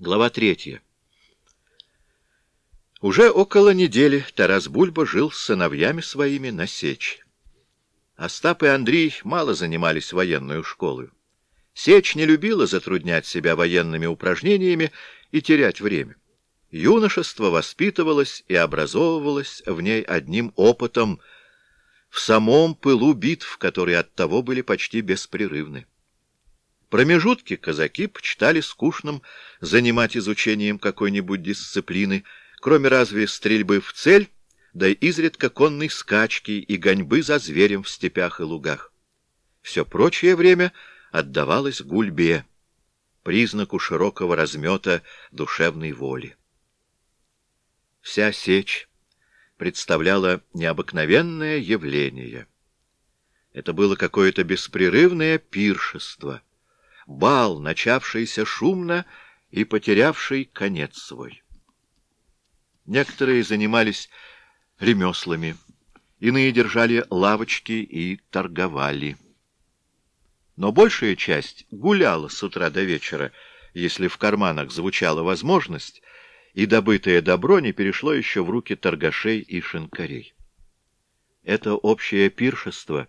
Глава третья. Уже около недели Тарас Бульба жил с сыновьями своими на Сечи. Остап и Андрей мало занимались военную школой. Сечь не любила затруднять себя военными упражнениями и терять время. Юношество воспитывалось и образовывалось в ней одним опытом в самом пылу битв, которые оттого были почти беспрерывны. Промежутки казаки почитали скучным занимать изучением какой-нибудь дисциплины, кроме разве стрельбы в цель, да и изредка конной скачки и гоньбы за зверем в степях и лугах. Все прочее время отдавалось гульбе, признаку широкого размета душевной воли. Вся сечь представляла необыкновенное явление. Это было какое-то беспрерывное пиршество — бал, начавшийся шумно и потерявший конец свой. Некоторые занимались ремеслами, иные держали лавочки и торговали. Но большая часть гуляла с утра до вечера, если в карманах звучала возможность, и добытое добро не перешло еще в руки торгашей и шинкарей. Это общее пиршество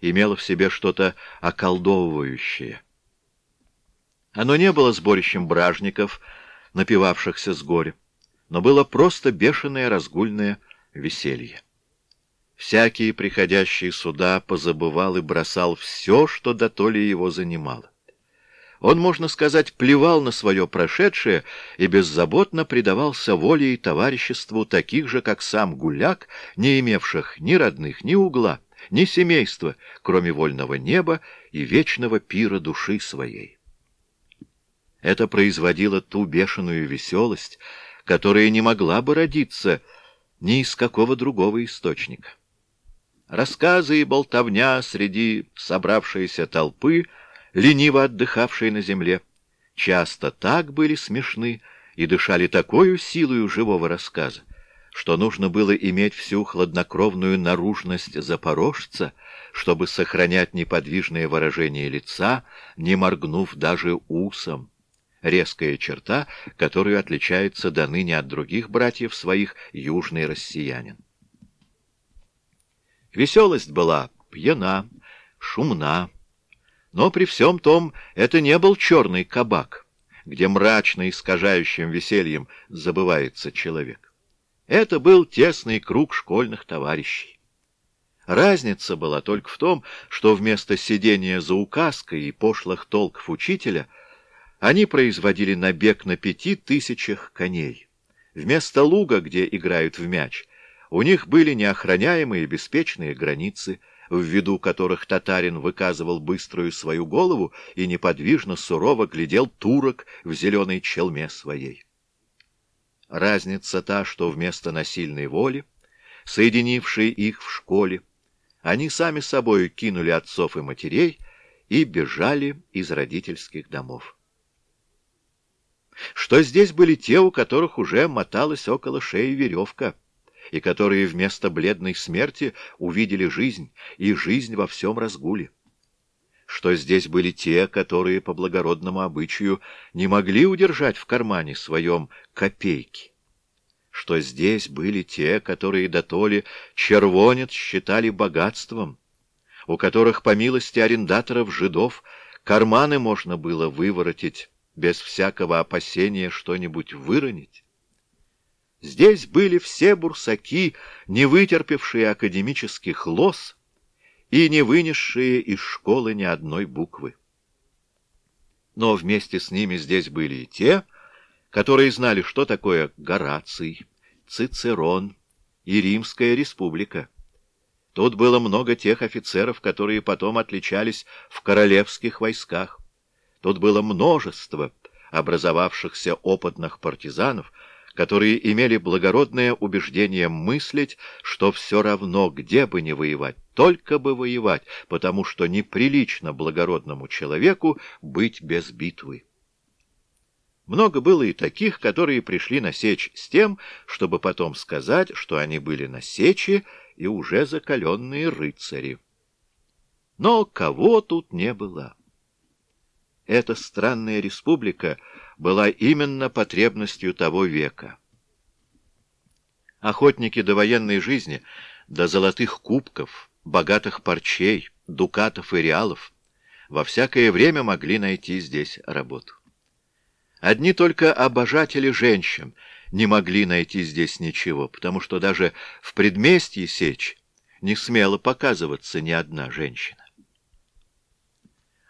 имело в себе что-то околдовывающее. Оно не было сборищем бражников, напивавшихся с горя, но было просто бешеное разгульное веселье. Всякий, приходящий сюда, позабывал и бросал все, что дотоле его занимало. Он, можно сказать, плевал на свое прошедшее и беззаботно предавался воле и товариществу таких же, как сам гуляк, не имевших ни родных, ни угла, ни семейства, кроме вольного неба и вечного пира души своей. Это производило ту бешеную веселость, которая не могла бы родиться ни из какого другого источника. Рассказы и болтовня среди собравшейся толпы, лениво отдыхавшей на земле, часто так были смешны и дышали такой силою живого рассказа, что нужно было иметь всю хладнокровную наружность запорожца, чтобы сохранять неподвижное выражение лица, не моргнув даже усом резкая черта, которую отличается до ныне от других братьев своих южный россиянин. Веселость была пьяна, шумна, но при всем том это не был черный кабак, где мрачно искажающим весельем забывается человек. Это был тесный круг школьных товарищей. Разница была только в том, что вместо сидения за указкой и пошлых толков учителя — они производили набег на пяти тысячах коней. Вместо луга, где играют в мяч, у них были неохраняемые беспечные границы, в виду которых татарин выказывал быструю свою голову и неподвижно сурово глядел турок в зеленой челме своей. Разница та, что вместо насильной воли, соединившей их в школе, они сами собой кинули отцов и матерей и бежали из родительских домов что здесь были те, у которых уже моталась около шеи веревка, и которые вместо бледной смерти увидели жизнь, и жизнь во всем разгуле. Что здесь были те, которые по благородному обычаю не могли удержать в кармане своем копейки. Что здесь были те, которые дотоле червонец считали богатством, у которых, по милости арендаторов жидов, карманы можно было выворотить, без всякого опасения что-нибудь выронить. Здесь были все бурсаки, не вытерпевшие академических лос и не вынесшие из школы ни одной буквы. Но вместе с ними здесь были и те, которые знали, что такое Гораций, Цицерон и Римская республика. Тут было много тех офицеров, которые потом отличались в королевских войсках. Тут было множество образовавшихся опытных партизанов, которые имели благородное убеждение мыслить, что все равно, где бы ни воевать, только бы воевать, потому что неприлично благородному человеку быть без битвы. Много было и таких, которые пришли на сечь с тем, чтобы потом сказать, что они были на сече и уже закаленные рыцари. Но кого тут не было? Эта странная республика была именно потребностью того века. Охотники до военной жизни, до золотых кубков, богатых парчей, дукатов и реалов во всякое время могли найти здесь работу. Одни только обожатели женщин не могли найти здесь ничего, потому что даже в предместье Сечь не смела показываться ни одна женщина.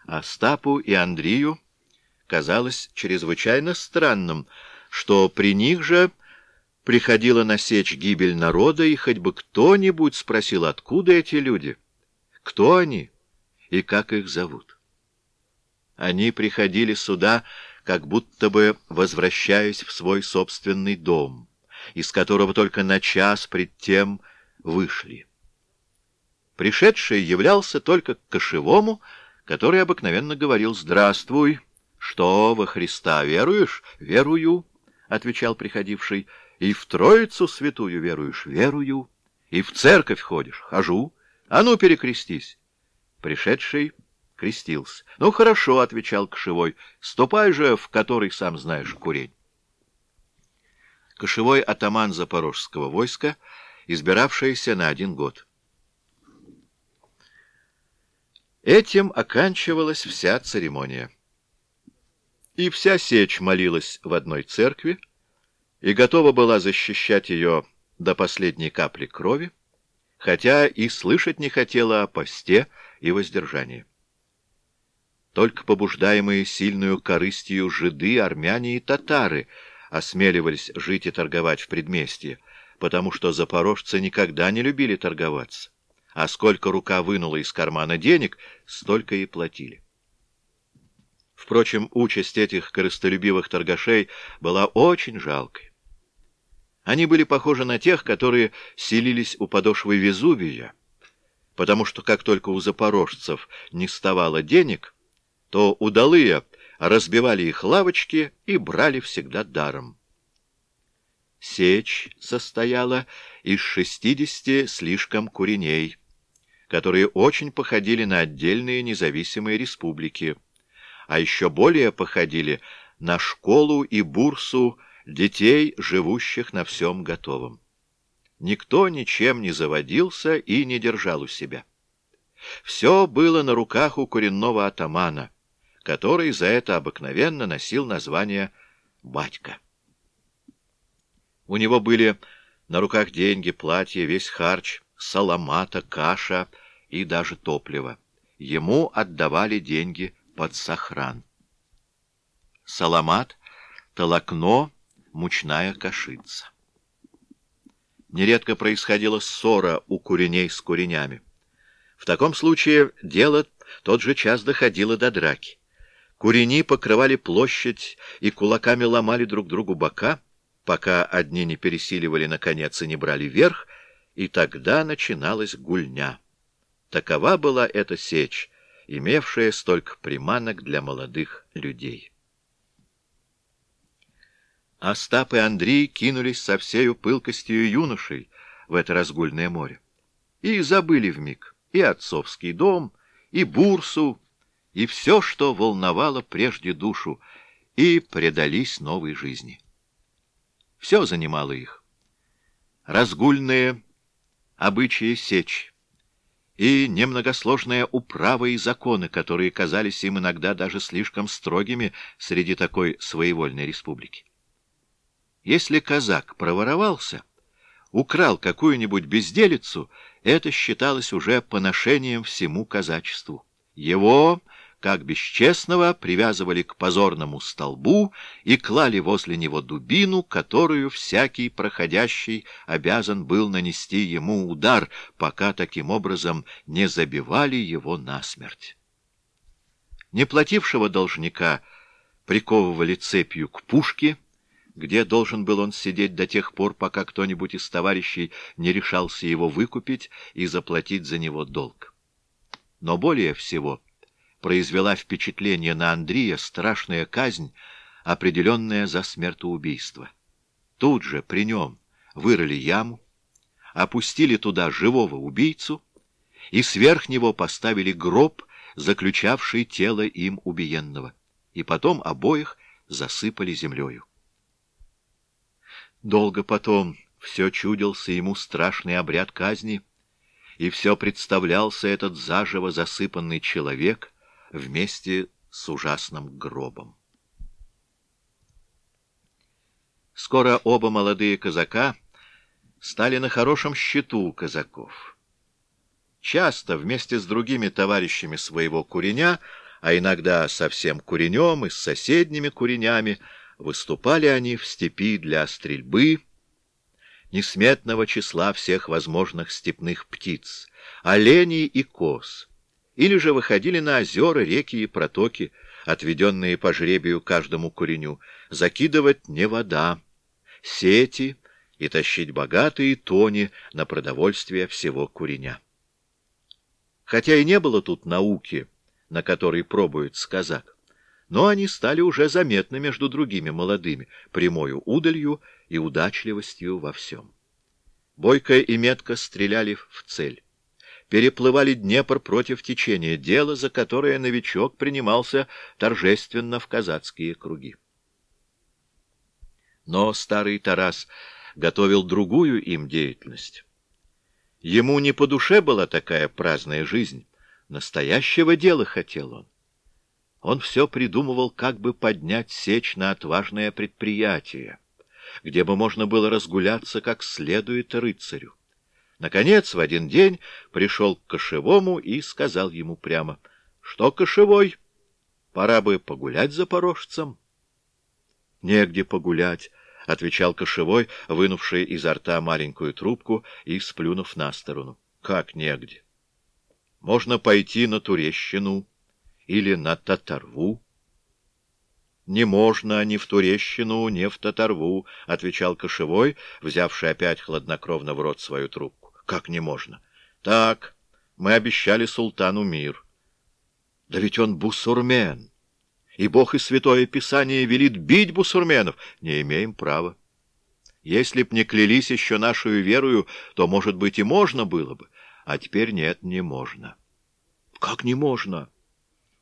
Остапу и Андрею казалось чрезвычайно странным, что при них же приходила на сечь гибель народа, и хоть бы кто-нибудь спросил, откуда эти люди, кто они и как их зовут. Они приходили сюда, как будто бы возвращаясь в свой собственный дом, из которого только на час пред тем вышли. Пришедший являлся к кошевому, который обыкновенно говорил «Здравствуй». «Что, во Христа веруешь?» «Верую», — отвечал приходивший. «И в Троицу святую веруешь?» «Верую». «И в церковь ходишь?» «Хожу». «А ну, перекрестись». Пришедший крестился. «Ну, хорошо», — отвечал Кошевой. «Ступай же, в который, сам знаешь, курень». Кошевой атаман запорожского войска, избиравшийся на один год. Этим оканчивалась вся церемония. И вся сечь молилась в одной церкви и готова была защищать ее до последней капли крови, хотя и слышать не хотела о посте и воздержании. Только побуждаемые сильную корыстью жиды, армяне и татары осмеливались жить и торговать в предместье, потому что запорожцы никогда не любили торговаться а сколько рука вынула из кармана денег, столько и платили. Впрочем, участь этих корыстолюбивых торгашей была очень жалкой. Они были похожи на тех, которые селились у подошвы Везувия, потому что как только у запорожцев не ставало денег, то удалые разбивали их лавочки и брали всегда даром. Сечь состояла из шестидесяти слишком куреней, которые очень походили на отдельные независимые республики, а еще более походили на школу и бурсу детей, живущих на всем готовом. Никто ничем не заводился и не держал у себя. Все было на руках у коренного атамана, который за это обыкновенно носил название «батька». У него были на руках деньги, платье, весь харч — саламата, каша и даже топливо. Ему отдавали деньги под сохран. Саламат — толокно, мучная кашица. Нередко происходила ссора у куреней с куренями. В таком случае дело тот же час доходило до драки. Курени покрывали площадь и кулаками ломали друг другу бока, пока одни не пересиливали наконец и не брали верх, и тогда начиналась гульня. Такова была эта сечь, имевшая столько приманок для молодых людей. Остап и Андрей кинулись со всею пылкостью юношей в это разгульное море. И забыли вмиг и отцовский дом, и бурсу, и все, что волновало прежде душу, и предались новой жизни. Все занимало их. Разгульные обычаи сечь и немногосложная управа и законы, которые казались им иногда даже слишком строгими среди такой своевольной республики. Если казак проворовался, украл какую-нибудь безделицу, это считалось уже поношением всему казачеству. Его как бесчестного привязывали к позорному столбу и клали возле него дубину, которую всякий проходящий обязан был нанести ему удар, пока таким образом не забивали его насмерть. Неплатившего должника приковывали цепью к пушке, где должен был он сидеть до тех пор, пока кто-нибудь из товарищей не решался его выкупить и заплатить за него долг. Но более всего произвела впечатление на Андрея страшная казнь, определенная за смертоубийство. Тут же при нем вырыли яму, опустили туда живого убийцу и сверх него поставили гроб, заключавший тело им убиенного. и потом обоих засыпали землею. Долго потом все чудился ему страшный обряд казни, и все представлялся этот заживо засыпанный человек вместе с ужасным гробом. Скоро оба молодые казака стали на хорошем счету казаков. Часто вместе с другими товарищами своего куреня, а иногда со всем куренем и с соседними куренями, выступали они в степи для стрельбы, несметного числа всех возможных степных птиц, оленей и коз, или же выходили на озера, реки и протоки, отведенные по жребию каждому куреню, закидывать не вода, сети и тащить богатые тони на продовольствие всего куреня. Хотя и не было тут науки, на которой пробует сказак, но они стали уже заметны между другими молодыми, прямою удалью и удачливостью во всем. Бойко и метко стреляли в цель. Переплывали Днепр против течения, дело, за которое новичок принимался торжественно в казацкие круги. Но старый Тарас готовил другую им деятельность. Ему не по душе была такая праздная жизнь, настоящего дела хотел он. Он все придумывал, как бы поднять сечь на отважное предприятие, где бы можно было разгуляться как следует рыцарю. Наконец, в один день пришел к Кошевому и сказал ему прямо, что Кошевой, пора бы погулять за порожцем. Негде погулять, — отвечал кошевой, вынувший изо рта маленькую трубку и сплюнув на сторону. — Как негде? — Можно пойти на Турещину или на Татарву. — Не можно ни в Турещину, ни в Татарву, — отвечал кошевой, взявший опять хладнокровно в рот свою трубку. — Как не можно? — Так, мы обещали султану мир. — Да ведь он бусурмен и Бог и Святое Писание велит бить бусурменов, не имеем права. Если б не клялись еще нашу верою, то, может быть, и можно было бы, а теперь нет, не можно. Как не можно?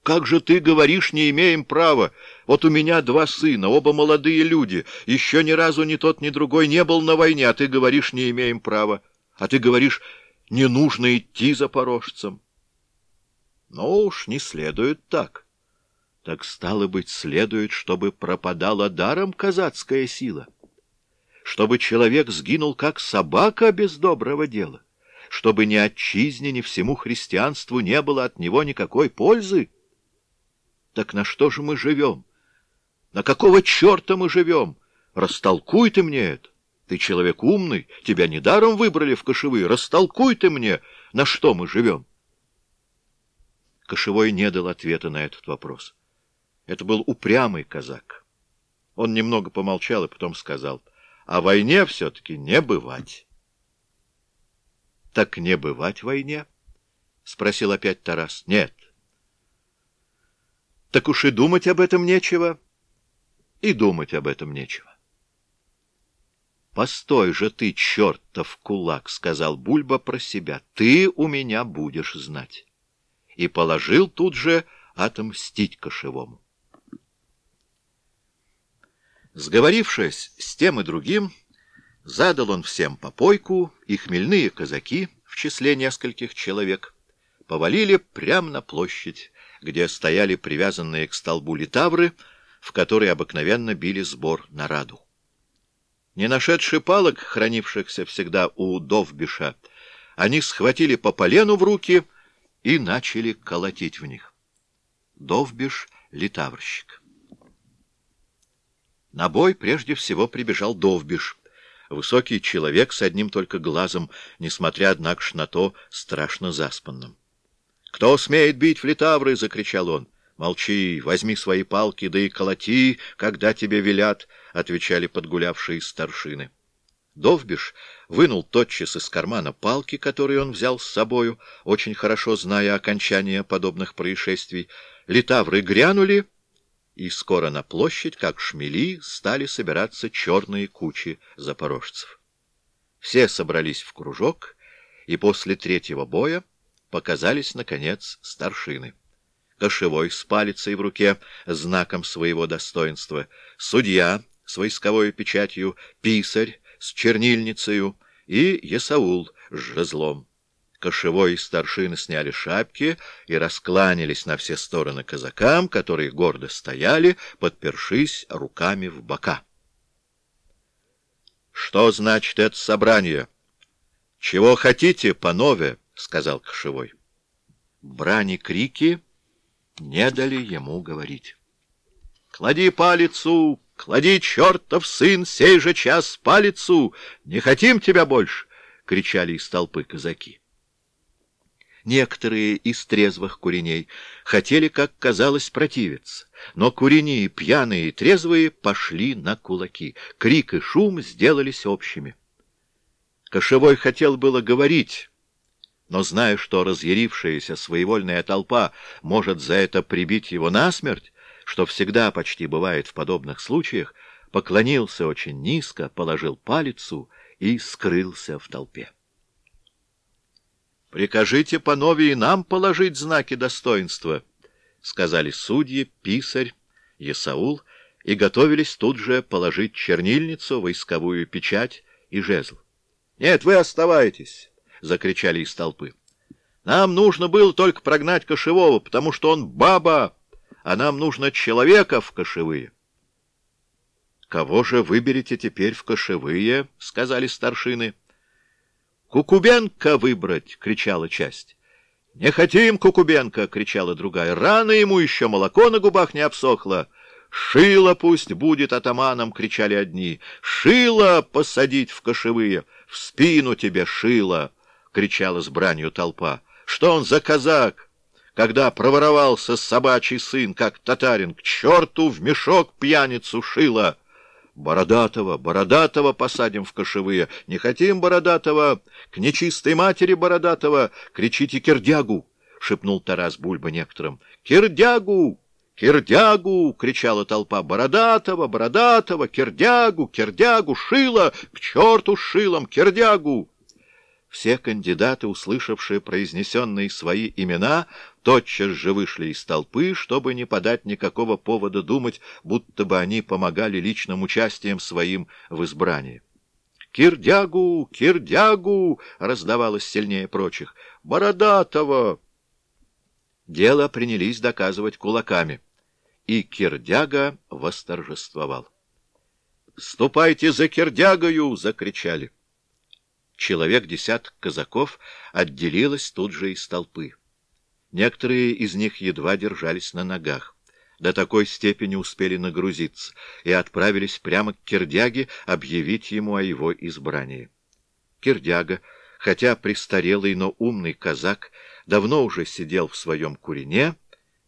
Как же ты говоришь, не имеем права? Вот у меня два сына, оба молодые люди, еще ни разу ни тот, ни другой не был на войне, а ты говоришь, не имеем права. А ты говоришь, не нужно идти за порожцем. Ну уж не следует так. Так стало быть, следует, чтобы пропадала даром казацкая сила, чтобы человек сгинул, как собака без доброго дела, чтобы ни отчизне, ни всему христианству не было от него никакой пользы. Так на что же мы живем? На какого черта мы живем? Растолкуй ты мне это. Ты человек умный, тебя недаром выбрали в кошевые. Растолкуй ты мне, на что мы живем. Кошевой не дал ответа на этот вопрос. Это был упрямый казак. Он немного помолчал и потом сказал, «О войне все-таки не бывать». «Так не бывать войне?» — спросил опять Тарас. «Нет». «Так уж и думать об этом нечего». «И думать об этом нечего». «Постой же ты, чертов кулак!» — сказал Бульба про себя. «Ты у меня будешь знать». И положил тут же отомстить кошевому. Сговорившись с тем и другим, задал он всем попойку, и хмельные казаки, в числе нескольких человек, повалили прямо на площадь, где стояли привязанные к столбу литавры, в которые обыкновенно били сбор на раду. Не нашедши палок, хранившихся всегда у Довбиша, они схватили по полену в руки и начали колотить в них. Довбиш — литаврщик. На бой прежде всего прибежал Довбиш, высокий человек с одним только глазом, несмотря, однако, на то, страшно заспанным. «Кто смеет бить в литавры?» — закричал он. «Молчи, возьми свои палки, да и колоти, когда тебе велят», — отвечали подгулявшие старшины. Довбиш вынул тотчас из кармана палки, которые он взял с собою, очень хорошо зная окончание подобных происшествий. Литавры грянули — и скоро на площадь, как шмели, стали собираться черные кучи запорожцев. Все собрались в кружок, и после третьего боя показались, наконец, старшины. Кошевой с палицей в руке, знаком своего достоинства, судья с войсковой печатью, писарь с чернильницею и Есаул с жезлом. Кошевой и старшины сняли шапки и раскланялись на все стороны казакам, которые гордо стояли, подпершись руками в бока. — Что значит это собрание? — Чего хотите, панове? — сказал Кошевой. Брани крики не дали ему говорить. — Клади палицу! Клади, чертов сын, сей же час палицу! Не хотим тебя больше! — кричали из толпы казаки. Некоторые из трезвых куреней хотели, как казалось, противиться, но курени, пьяные и трезвые, пошли на кулаки. Крик и шум сделались общими. Кошевой хотел было говорить, но, зная, что разъярившаяся своевольная толпа может за это прибить его насмерть, что всегда почти бывает в подобных случаях, поклонился очень низко, положил палицу и скрылся в толпе. «Прикажите панове и нам положить знаки достоинства», — сказали судьи, писарь, Есаул, и готовились тут же положить чернильницу, войсковую печать и жезл. «Нет, вы оставайтесь», — закричали из толпы. «Нам нужно было только прогнать кошевого, потому что он баба, а нам нужно человека в кошевые». «Кого же выберете теперь в кошевые?» — сказали старшины. «Кукубенко выбрать!» — кричала часть. «Не хотим Кукубенко!» — кричала другая. «Рано ему еще молоко на губах не обсохло!» «Шило пусть будет атаманом!» — кричали одни. «Шило посадить в кошевые! В спину тебе шило!» — кричала с бранью толпа. «Что он за казак?» когда проворовался собачий сын, как татарин, к черту в мешок пьяницу шило. Бородатого, Бородатого посадим в кошевые. Не хотим Бородатого, к нечистой матери Бородатого. Кричите Кирдягу, — шепнул Тарас Бульба некоторым. Кирдягу! «Кирдягу!» — кричала толпа. «Бородатого! Бородатого! Кирдягу! Кирдягу! Шило! К черту шилом! Кирдягу!» Все кандидаты, услышавшие произнесенные свои имена, тотчас же вышли из толпы, чтобы не подать никакого повода думать, будто бы они помогали личным участием своим в избрании. «Кирдягу! Кирдягу!» — раздавалось сильнее прочих. «Бородатого!» Дело принялись доказывать кулаками, и Кирдяга восторжествовал. «Ступайте за Кирдягою!» — закричали. Человек десяток казаков отделилось тут же из толпы. Некоторые из них едва держались на ногах. До такой степени успели нагрузиться и отправились прямо к Кирдяге объявить ему о его избрании. Кирдяга, хотя престарелый, но умный казак, давно уже сидел в своем курине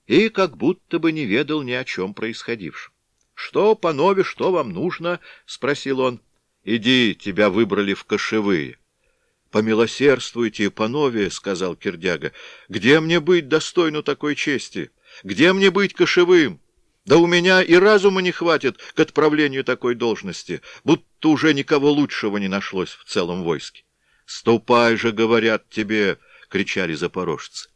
и как будто бы не ведал ни о чем происходившем. — Что, панове, что вам нужно? — спросил он. Иди, тебя выбрали в кошевые. — Помилосердствуйте, панове, — сказал Кирдяга. — Где мне быть достойну такой чести? Где мне быть кошевым? Да у меня и разума не хватит к отправлению такой должности, будто уже никого лучшего не нашлось в целом войске. — Ступай же, говорят тебе, — кричали запорожцы.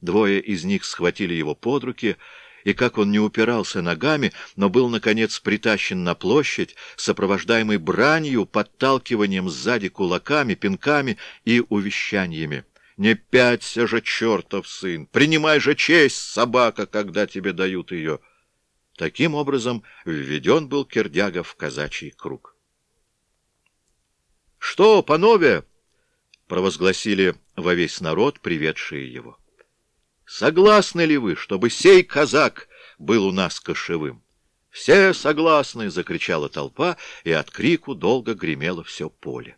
Двое из них схватили его под руки — и как он не упирался ногами, но был, наконец, притащен на площадь, сопровождаемый бранью, подталкиванием сзади кулаками, пинками и увещаниями. «Не пяться же, чертов сын! Принимай же честь, собака, когда тебе дают ее!» Таким образом введен был Кирдяга в казачий круг. «Что, панове?» — провозгласили во весь народ, приведшие его. Согласны ли вы, чтобы сей казак был у нас кошевым? «Все согласны!» — закричала толпа, и от крику долго гремело все поле.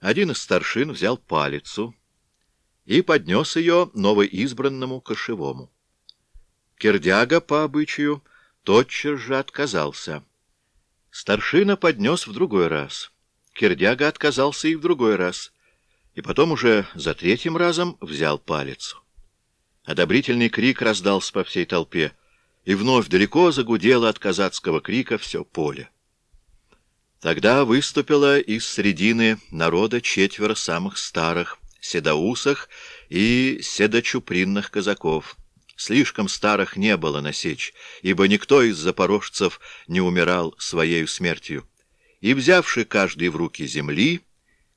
Один из старшин взял палицу и поднес ее новоизбранному кошевому. Кирдяга, по обычаю, тотчас же отказался. Старшина поднес в другой раз. Кирдяга отказался и в другой раз — и потом уже за третьим разом взял палец. Одобрительный крик раздался по всей толпе, и вновь далеко загудело от казацкого крика все поле. Тогда выступило из средины народа четверо самых старых, седоусых и седочупринных казаков. Слишком старых не было на сечь, ибо никто из запорожцев не умирал своею смертью. И, взявши каждый в руки земли,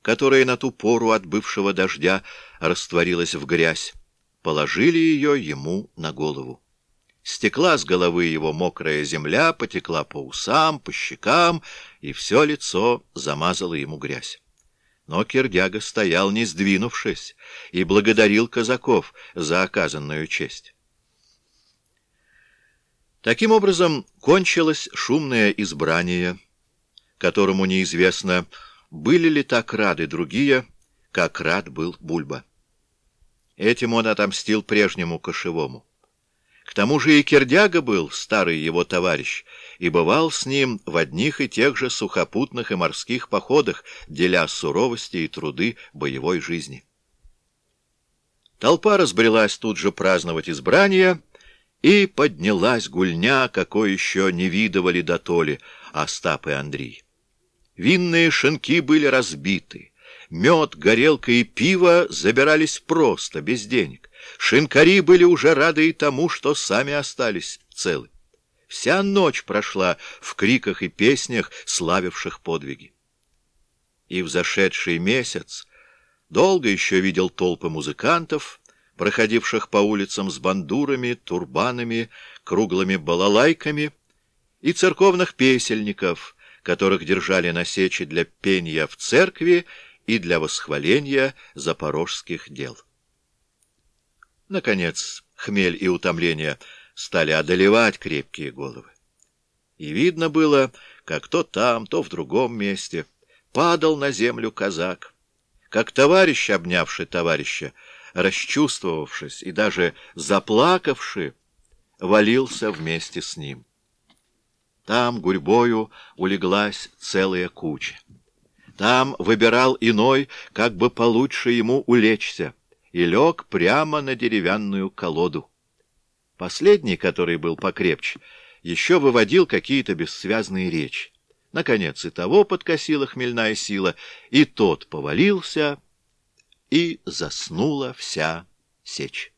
которая на ту пору от бывшего дождя растворилась в грязь, положили ее ему на голову. Стекла с головы его мокрая земля, потекла по усам, по щекам, и все лицо замазало ему грязь. Но Кирдяга стоял, не сдвинувшись, и благодарил казаков за оказанную честь. Таким образом, кончилось шумное избрание, которому неизвестно, были ли так рады другие, как рад был Бульба. Этим он отомстил прежнему кошевому. К тому же и Кирдяга был, старый его товарищ, и бывал с ним в одних и тех же сухопутных и морских походах, деля суровости и труды боевой жизни. Толпа разбрелась тут же праздновать избрание, и поднялась гульня, какой еще не видывали дотоле Остап и Андрей. Винные шинки были разбиты, мед, горелка и пиво забирались просто, без денег. Шинкари были уже рады и тому, что сами остались целы. Вся ночь прошла в криках и песнях, славивших подвиги. И в зашедший месяц долго еще видел толпы музыкантов, проходивших по улицам с бандурами, турбанами, круглыми балалайками, и церковных песельников, которых держали на сече для пения в церкви и для восхваления запорожских дел. Наконец, хмель и утомление стали одолевать крепкие головы. И видно было, как то там, то в другом месте падал на землю казак, как товарищ, обнявший товарища, расчувствовавшись и даже заплакавший, валился вместе с ним. Там гурьбою улеглась целая куча. Там выбирал иной, как бы получше ему улечься и лег прямо на деревянную колоду. Последний, который был покрепче, еще выводил какие-то бессвязные речи. Наконец и того подкосила хмельная сила, и тот повалился, и заснула вся сечь.